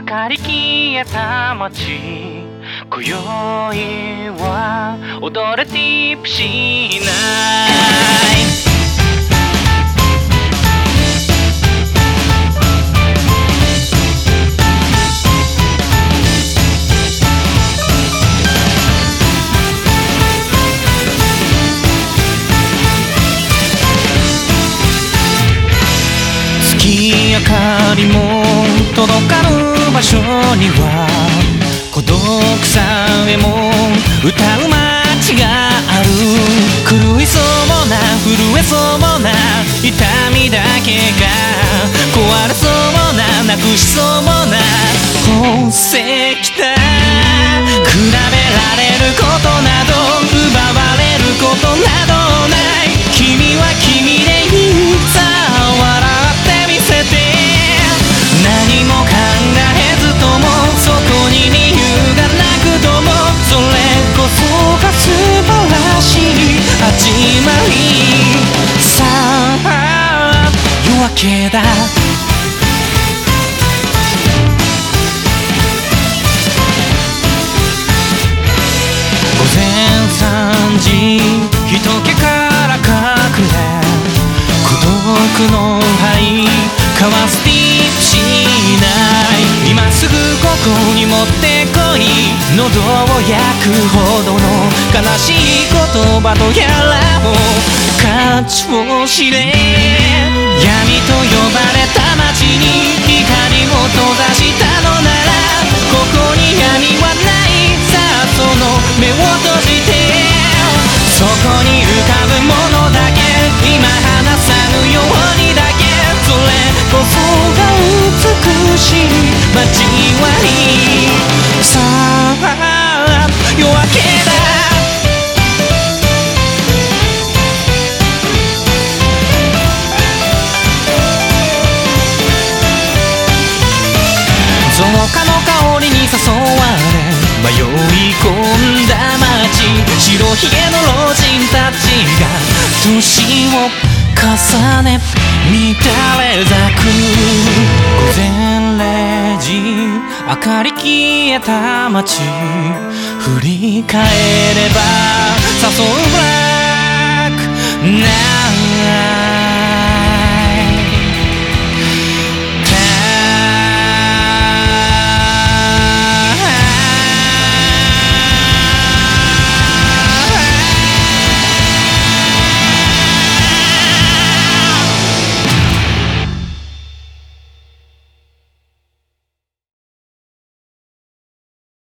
明かり消えた街今宵は踊れティップしない。月明かりも届か場所には孤独さえも歌う街がある狂いそうもな震えそうもな痛みだけが壊れそうもななくしそうもな宝石だけだ。午前3時人気から隠れ。孤独の灰交わすディープしない。今すぐここに持ってこい。喉を焼くほどの悲しい言葉とやらを価値を知れ。闇と呼ばれた街に光を閉ざその蚊の香りに誘われ迷い込んだ街白ひげの老人たちが年を重ね乱れ咲く午前0時明かり消えた街振り返れば誘うブラック